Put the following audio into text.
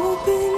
我被。